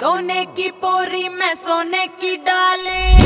सोने की पोरी में सोने की डाले।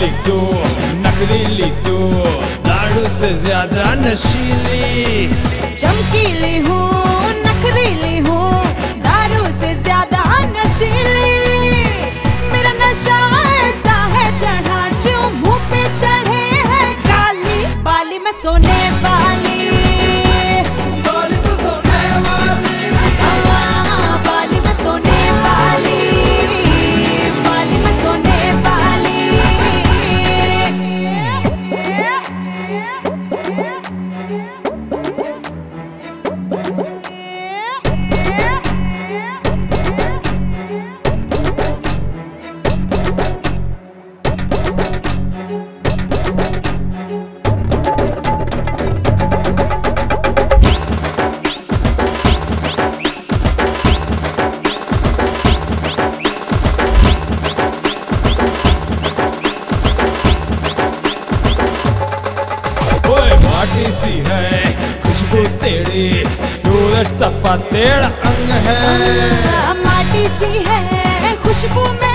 नकली तू नकली तू दारू से ज़्यादा नशीली। चमकीली हूँ। टेढ़े सूरज तपा टेढ़ अंग है। माटी सी है खुशबू में